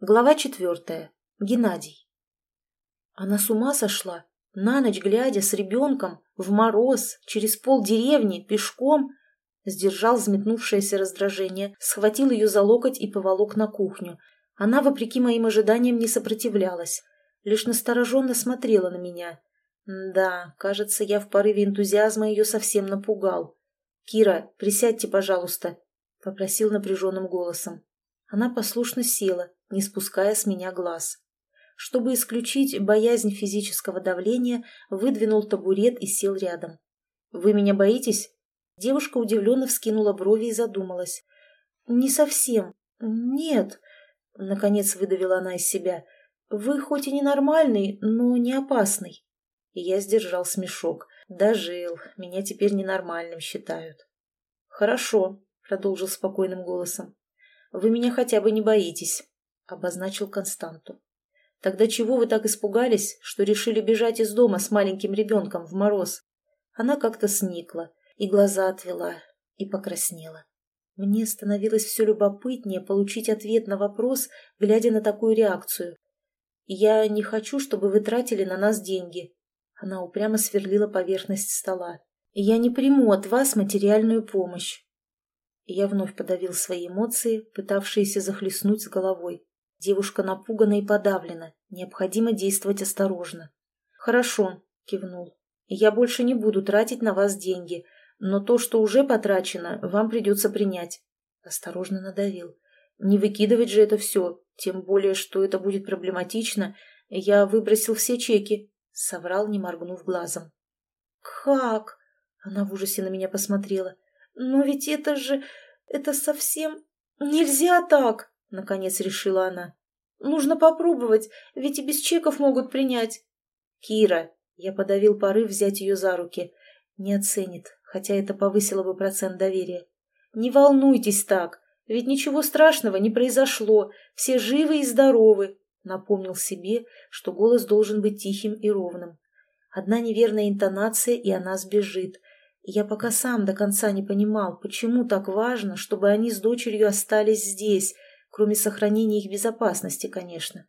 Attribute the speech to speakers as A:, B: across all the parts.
A: Глава четвертая. Геннадий. Она с ума сошла? На ночь глядя с ребенком, в мороз, через пол деревни, пешком? Сдержал взметнувшееся раздражение, схватил ее за локоть и поволок на кухню. Она, вопреки моим ожиданиям, не сопротивлялась, лишь настороженно смотрела на меня. Да, кажется, я в порыве энтузиазма ее совсем напугал. «Кира, присядьте, пожалуйста», — попросил напряженным голосом. Она послушно села, не спуская с меня глаз. Чтобы исключить боязнь физического давления, выдвинул табурет и сел рядом. «Вы меня боитесь?» Девушка удивленно вскинула брови и задумалась. «Не совсем. Нет», — наконец выдавила она из себя. «Вы хоть и ненормальный, но не опасный». Я сдержал смешок. «Дожил. Меня теперь ненормальным считают». «Хорошо», — продолжил спокойным голосом. «Вы меня хотя бы не боитесь обозначил Константу. «Тогда чего вы так испугались, что решили бежать из дома с маленьким ребенком в мороз?» Она как-то сникла, и глаза отвела, и покраснела. Мне становилось все любопытнее получить ответ на вопрос, глядя на такую реакцию. «Я не хочу, чтобы вы тратили на нас деньги». Она упрямо сверлила поверхность стола. «Я не приму от вас материальную помощь». Я вновь подавил свои эмоции, пытавшиеся захлестнуть с головой. Девушка напугана и подавлена. Необходимо действовать осторожно. «Хорошо», — кивнул. «Я больше не буду тратить на вас деньги, но то, что уже потрачено, вам придется принять». Осторожно надавил. «Не выкидывать же это все, тем более, что это будет проблематично. Я выбросил все чеки», — соврал, не моргнув глазом. «Как?» — она в ужасе на меня посмотрела. «Но ведь это же... это совсем... нельзя так!» — наконец решила она. «Нужно попробовать, ведь и без чеков могут принять». «Кира!» — я подавил порыв взять ее за руки. «Не оценит, хотя это повысило бы процент доверия. Не волнуйтесь так, ведь ничего страшного не произошло, все живы и здоровы», — напомнил себе, что голос должен быть тихим и ровным. Одна неверная интонация, и она сбежит. Я пока сам до конца не понимал, почему так важно, чтобы они с дочерью остались здесь, кроме сохранения их безопасности, конечно.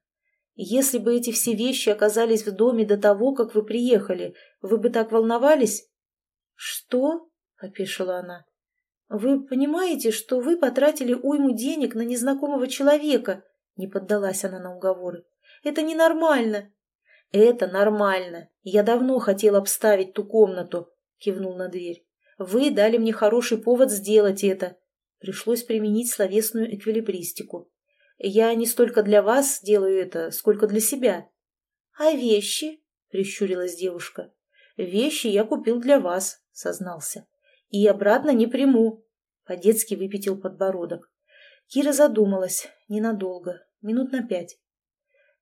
A: Если бы эти все вещи оказались в доме до того, как вы приехали, вы бы так волновались? Что? — опешила она. Вы понимаете, что вы потратили уйму денег на незнакомого человека? Не поддалась она на уговоры. Это ненормально. Это нормально. Я давно хотел обставить ту комнату, кивнул на дверь. Вы дали мне хороший повод сделать это. Пришлось применить словесную эквилибристику. Я не столько для вас делаю это, сколько для себя. — А вещи? — прищурилась девушка. — Вещи я купил для вас, — сознался. — И обратно не приму. По-детски выпятил подбородок. Кира задумалась. Ненадолго. Минут на пять.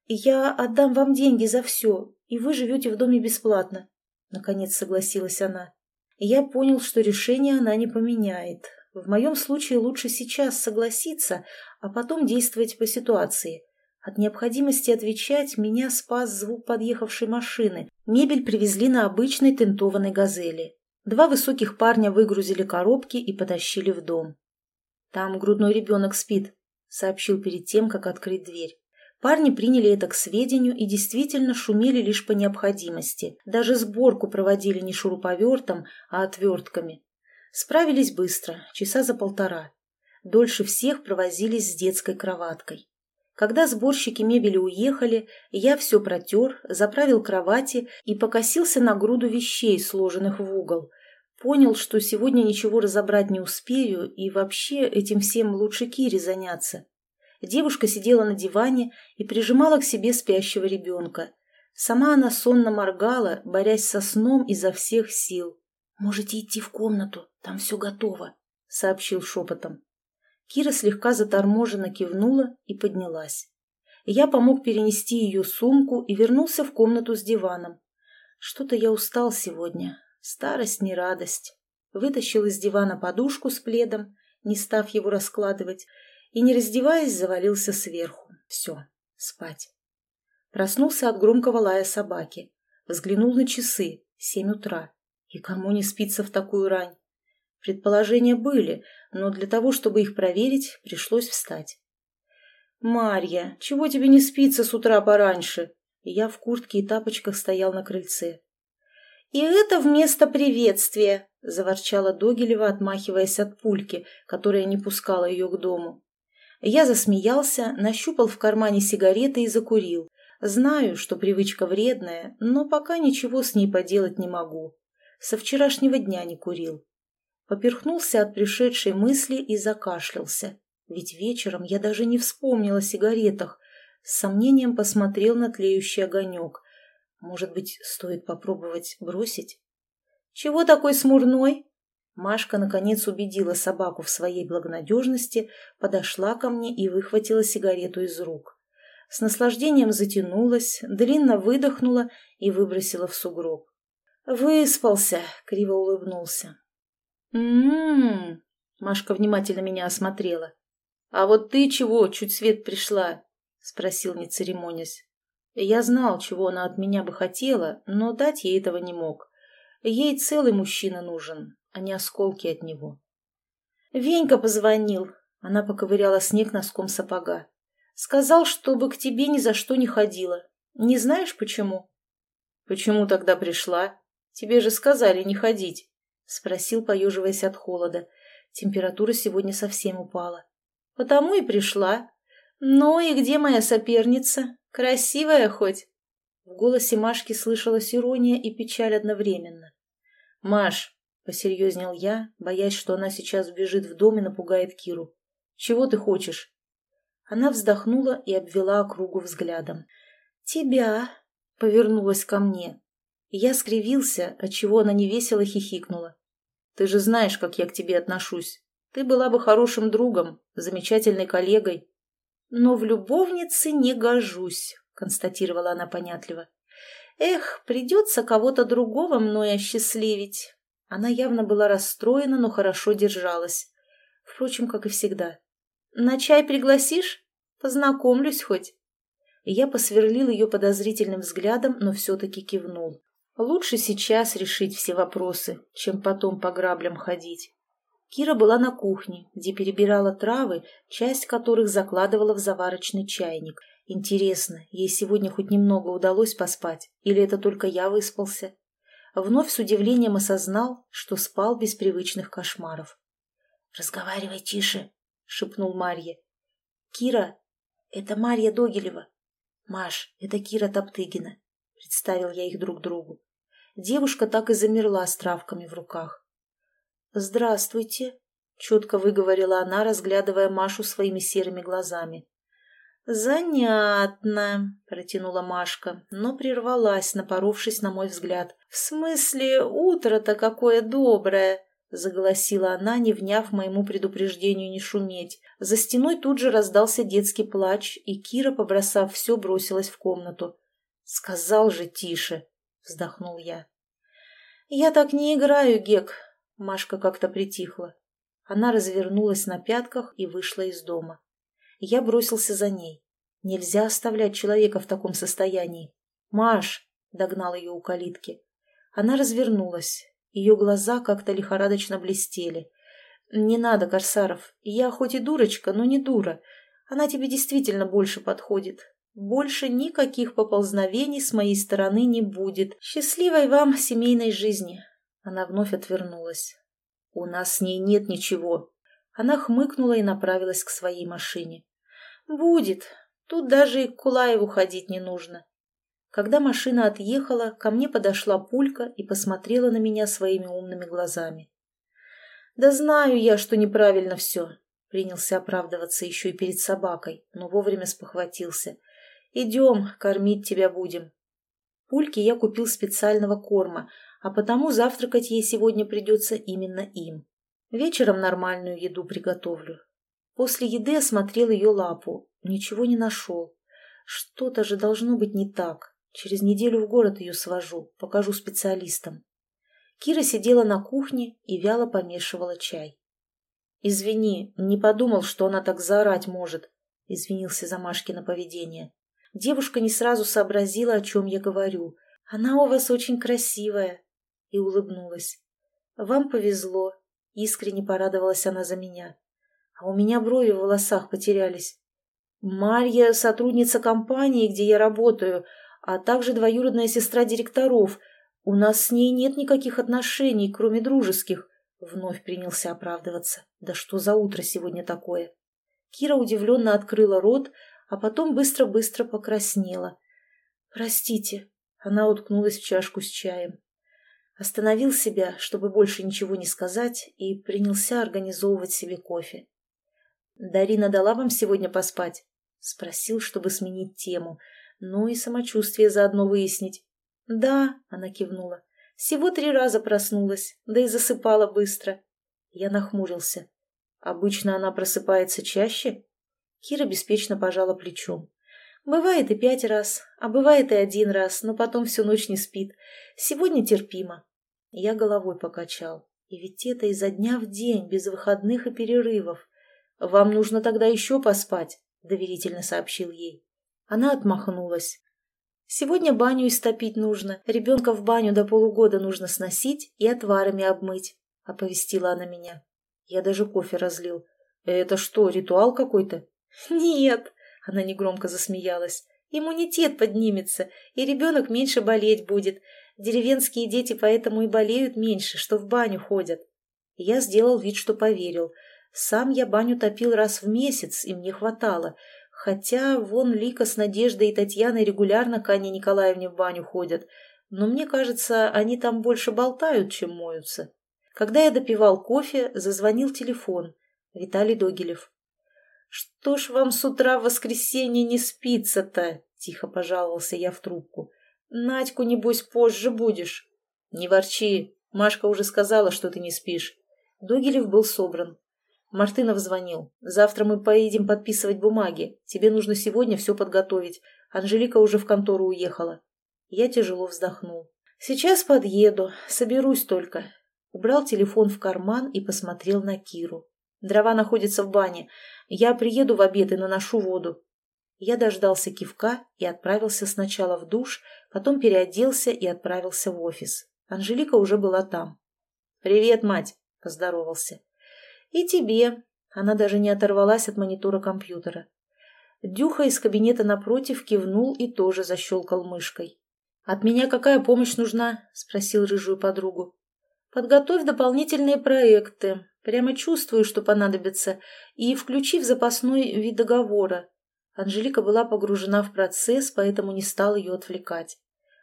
A: «Я отдам вам деньги за все, и вы живете в доме бесплатно», — наконец согласилась она. Я понял, что решение она не поменяет, в моем случае лучше сейчас согласиться, а потом действовать по ситуации. От необходимости отвечать меня спас звук подъехавшей машины. Мебель привезли на обычной тентованной «Газели». Два высоких парня выгрузили коробки и потащили в дом. «Там грудной ребенок спит», — сообщил перед тем, как открыть дверь. Парни приняли это к сведению и действительно шумели лишь по необходимости. Даже сборку проводили не шуруповертом, а отвертками. Справились быстро, часа за полтора. Дольше всех провозились с детской кроваткой. Когда сборщики мебели уехали, я все протер, заправил кровати и покосился на груду вещей, сложенных в угол. Понял, что сегодня ничего разобрать не успею, и вообще этим всем лучше Кире заняться. Девушка сидела на диване и прижимала к себе спящего ребенка. Сама она сонно моргала, борясь со сном изо всех сил. «Можете идти в комнату, там все готово», — сообщил шепотом. Кира слегка заторможенно кивнула и поднялась. Я помог перенести ее сумку и вернулся в комнату с диваном. Что-то я устал сегодня. Старость не радость. Вытащил из дивана подушку с пледом, не став его раскладывать, и, не раздеваясь, завалился сверху. Все, спать. Проснулся от громкого лая собаки. Взглянул на часы. Семь утра. И кому не спится в такую рань? Предположения были, но для того, чтобы их проверить, пришлось встать. «Марья, чего тебе не спится с утра пораньше?» Я в куртке и тапочках стоял на крыльце. «И это вместо приветствия!» — заворчала Догилева, отмахиваясь от пульки, которая не пускала ее к дому. Я засмеялся, нащупал в кармане сигареты и закурил. Знаю, что привычка вредная, но пока ничего с ней поделать не могу. Со вчерашнего дня не курил. Поперхнулся от пришедшей мысли и закашлялся. Ведь вечером я даже не вспомнила о сигаретах. С сомнением посмотрел на тлеющий огонек. Может быть, стоит попробовать бросить? «Чего такой смурной?» Машка, наконец, убедила собаку в своей благонадежности, подошла ко мне и выхватила сигарету из рук. С наслаждением затянулась, длинно выдохнула и выбросила в сугроб. «Выспался», — криво улыбнулся. «М-м-м», Машка внимательно меня осмотрела. «А вот ты чего, чуть свет пришла?» — спросил, не церемонясь. Я знал, чего она от меня бы хотела, но дать ей этого не мог. Ей целый мужчина нужен, а не осколки от него. «Венька позвонил», — она поковыряла снег носком сапога. «Сказал, чтобы к тебе ни за что не ходила. Не знаешь, почему?» «Почему тогда пришла? Тебе же сказали не ходить», — спросил, поеживаясь от холода. Температура сегодня совсем упала. Потому и пришла. Ну и где моя соперница? Красивая хоть?» В голосе Машки слышалась ирония и печаль одновременно. «Маш», — посерьезнел я, боясь, что она сейчас вбежит в дом и напугает Киру, — «чего ты хочешь?» Она вздохнула и обвела округу взглядом. «Тебя», — повернулась ко мне. Я скривился, отчего она невесело хихикнула. «Ты же знаешь, как я к тебе отношусь. Ты была бы хорошим другом, замечательной коллегой. Но в любовнице не гожусь, констатировала она понятливо. Эх, придется кого-то другого мной осчастливить. Она явно была расстроена, но хорошо держалась. Впрочем, как и всегда. На чай пригласишь? Познакомлюсь хоть. Я посверлил ее подозрительным взглядом, но все-таки кивнул. Лучше сейчас решить все вопросы, чем потом по граблям ходить. Кира была на кухне, где перебирала травы, часть которых закладывала в заварочный чайник. Интересно, ей сегодня хоть немного удалось поспать, или это только я выспался? Вновь с удивлением осознал, что спал без привычных кошмаров. «Разговаривай тише», — шепнул Марья. «Кира, это Марья Догилева. Маш, это Кира Топтыгина», — представил я их друг другу. Девушка так и замерла с травками в руках. «Здравствуйте», — четко выговорила она, разглядывая Машу своими серыми глазами. «Занятно», — протянула Машка, но прервалась, напоровшись на мой взгляд. «В смысле, утро-то какое доброе!» — заголосила она, не вняв моему предупреждению не шуметь. За стеной тут же раздался детский плач, и Кира, побросав все, бросилась в комнату. «Сказал же тише!» — вздохнул я. «Я так не играю, Гек», Машка как-то притихла. Она развернулась на пятках и вышла из дома. Я бросился за ней. Нельзя оставлять человека в таком состоянии. «Маш!» — догнал ее у калитки. Она развернулась. Ее глаза как-то лихорадочно блестели. «Не надо, Корсаров. Я хоть и дурочка, но не дура. Она тебе действительно больше подходит. Больше никаких поползновений с моей стороны не будет. Счастливой вам семейной жизни. Она вновь отвернулась. «У нас с ней нет ничего». Она хмыкнула и направилась к своей машине. «Будет. Тут даже и к Кулаеву ходить не нужно». Когда машина отъехала, ко мне подошла пулька и посмотрела на меня своими умными глазами. «Да знаю я, что неправильно все», — принялся оправдываться еще и перед собакой, но вовремя спохватился. «Идем, кормить тебя будем». Пульке я купил специального корма, а потому завтракать ей сегодня придется именно им. Вечером нормальную еду приготовлю. После еды осмотрел ее лапу. Ничего не нашел. Что-то же должно быть не так. Через неделю в город ее свожу, покажу специалистам. Кира сидела на кухне и вяло помешивала чай. «Извини, не подумал, что она так заорать может», — извинился за Машкино поведение. Девушка не сразу сообразила, о чем я говорю. «Она у вас очень красивая», и улыбнулась. «Вам повезло», — искренне порадовалась она за меня. «А у меня брови в волосах потерялись». Марья – сотрудница компании, где я работаю, а также двоюродная сестра директоров. У нас с ней нет никаких отношений, кроме дружеских. Вновь принялся оправдываться. Да что за утро сегодня такое? Кира удивленно открыла рот, а потом быстро-быстро покраснела. «Простите», — она уткнулась в чашку с чаем. Остановил себя, чтобы больше ничего не сказать, и принялся организовывать себе кофе. «Дарина дала вам сегодня поспать?» — спросил, чтобы сменить тему, ну и самочувствие заодно выяснить. «Да», — она кивнула, — «всего три раза проснулась, да и засыпала быстро». Я нахмурился. «Обычно она просыпается чаще?» Кира беспечно пожала плечом. «Бывает и пять раз, а бывает и один раз, но потом всю ночь не спит. Сегодня терпимо». Я головой покачал. И ведь это изо дня в день, без выходных и перерывов. «Вам нужно тогда еще поспать», — доверительно сообщил ей. Она отмахнулась. «Сегодня баню истопить нужно, ребенка в баню до полугода нужно сносить и отварами обмыть», — оповестила она меня. Я даже кофе разлил. «Это что, ритуал какой-то?» «Нет», — она негромко засмеялась. «Иммунитет поднимется, и ребенок меньше болеть будет. Деревенские дети поэтому и болеют меньше, что в баню ходят». Я сделал вид, что поверил. Сам я баню топил раз в месяц, и мне хватало. Хотя вон Лика с Надеждой и Татьяной регулярно к Анне Николаевне в баню ходят. Но мне кажется, они там больше болтают, чем моются. Когда я допивал кофе, зазвонил телефон. Виталий Догилев. «Что ж вам с утра в воскресенье не спится-то?» — тихо пожаловался я в трубку. «Надьку, небось, позже будешь». «Не ворчи. Машка уже сказала, что ты не спишь». Догилев был собран. Мартынов звонил. «Завтра мы поедем подписывать бумаги. Тебе нужно сегодня все подготовить. Анжелика уже в контору уехала». Я тяжело вздохнул. «Сейчас подъеду. Соберусь только». Убрал телефон в карман и посмотрел на Киру. Дрова находятся в бане. Я приеду в обед и наношу воду. Я дождался кивка и отправился сначала в душ, потом переоделся и отправился в офис. Анжелика уже была там. «Привет, мать!» – поздоровался. «И тебе!» – она даже не оторвалась от монитора компьютера. Дюха из кабинета напротив кивнул и тоже защелкал мышкой. «От меня какая помощь нужна?» – спросил рыжую подругу. «Подготовь дополнительные проекты. Прямо чувствую, что понадобится. И включи в запасной вид договора. Анжелика была погружена в процесс, поэтому не стал ее отвлекать.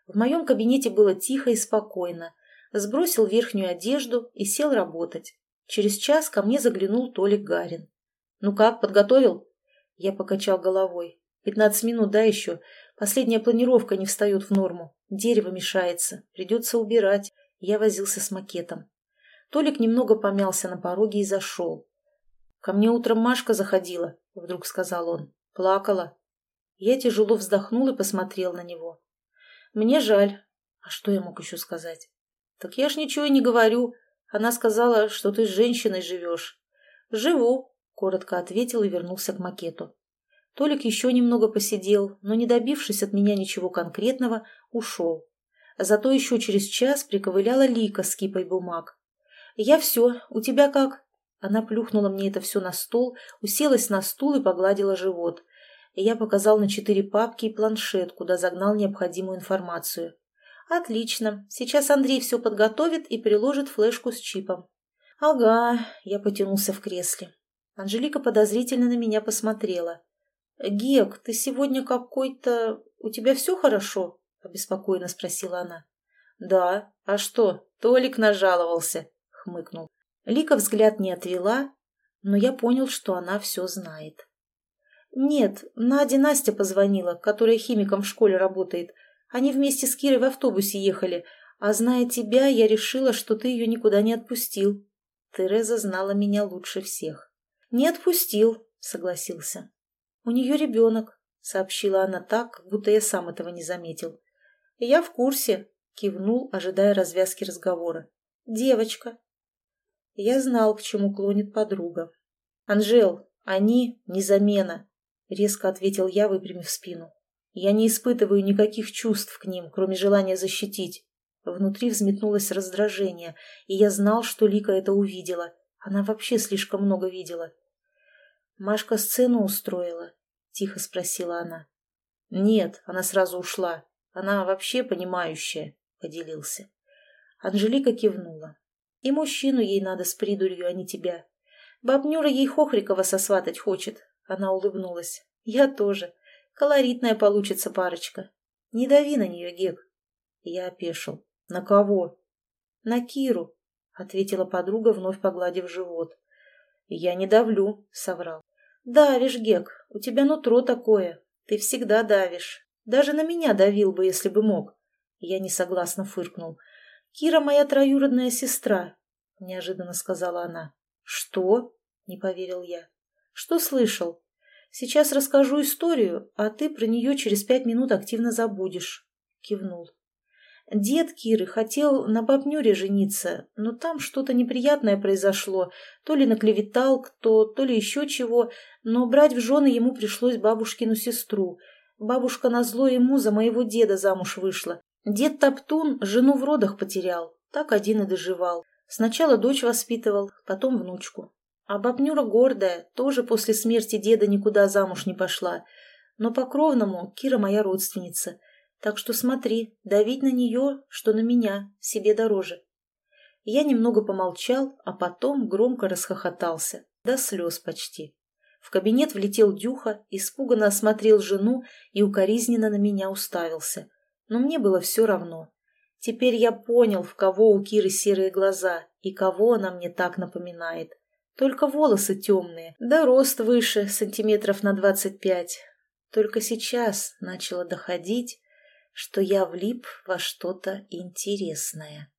A: В моем кабинете было тихо и спокойно. Сбросил верхнюю одежду и сел работать. Через час ко мне заглянул Толик Гарин. «Ну как, подготовил?» Я покачал головой. «Пятнадцать минут, да, еще? Последняя планировка не встает в норму. Дерево мешается. Придется убирать». Я возился с макетом. Толик немного помялся на пороге и зашел. «Ко мне утром Машка заходила», — вдруг сказал он. «Плакала». Я тяжело вздохнул и посмотрел на него. «Мне жаль. А что я мог еще сказать?» «Так я ж ничего не говорю. Она сказала, что ты с женщиной живешь». «Живу», — коротко ответил и вернулся к макету. Толик еще немного посидел, но, не добившись от меня ничего конкретного, ушел. Зато еще через час приковыляла Лика с кипой бумаг. «Я все. У тебя как?» Она плюхнула мне это все на стол, уселась на стул и погладила живот. Я показал на четыре папки и планшет, куда загнал необходимую информацию. «Отлично. Сейчас Андрей все подготовит и приложит флешку с чипом». «Ага», — я потянулся в кресле. Анжелика подозрительно на меня посмотрела. «Гек, ты сегодня какой-то... У тебя все хорошо?» — обеспокоенно спросила она. «Да. А что? Толик нажаловался хмыкнул. Лика взгляд не отвела, но я понял, что она все знает. «Нет, Надя Настя позвонила, которая химиком в школе работает. Они вместе с Кирой в автобусе ехали, а зная тебя, я решила, что ты ее никуда не отпустил». Тереза знала меня лучше всех. «Не отпустил», — согласился. «У нее ребенок», — сообщила она так, будто я сам этого не заметил. «Я в курсе», — кивнул, ожидая развязки разговора. «Девочка». Я знал, к чему клонит подруга. «Анжел, они не замена», — резко ответил я, выпрямив спину. «Я не испытываю никаких чувств к ним, кроме желания защитить». Внутри взметнулось раздражение, и я знал, что Лика это увидела. Она вообще слишком много видела. Машка сцену устроила. тихо спросила она. Нет, она сразу ушла. Она вообще понимающая, поделился. Анжелика кивнула. И мужчину ей надо с придурью, а не тебя. Бабнюра ей Хохрикова сосватать хочет. Она улыбнулась. Я тоже. Колоритная получится парочка. Не дави на нее, Гек. Я опешил. На кого? На Киру, ответила подруга, вновь погладив живот. Я не давлю, соврал. Давишь, Гек, у тебя нутро такое. Ты всегда давишь. Даже на меня давил бы, если бы мог. Я несогласно фыркнул. Кира моя троюродная сестра, неожиданно сказала она. Что? Не поверил я. Что слышал? Сейчас расскажу историю, а ты про нее через пять минут активно забудешь. Кивнул. Дед Киры хотел на бабнюре жениться, но там что-то неприятное произошло. То ли наклеветал кто, то ли еще чего, но брать в жены ему пришлось бабушкину сестру. Бабушка назло ему за моего деда замуж вышла. Дед Топтун жену в родах потерял, так один и доживал. Сначала дочь воспитывал, потом внучку. А бабнюра гордая, тоже после смерти деда никуда замуж не пошла. Но по-кровному Кира моя родственница – так что смотри, давить на нее, что на меня, себе дороже. Я немного помолчал, а потом громко расхохотался, до слез почти. В кабинет влетел Дюха, испуганно осмотрел жену и укоризненно на меня уставился. Но мне было все равно. Теперь я понял, в кого у Киры серые глаза и кого она мне так напоминает. Только волосы темные, да рост выше, сантиметров на двадцать пять. Только сейчас начало доходить, что я влип во что-то интересное.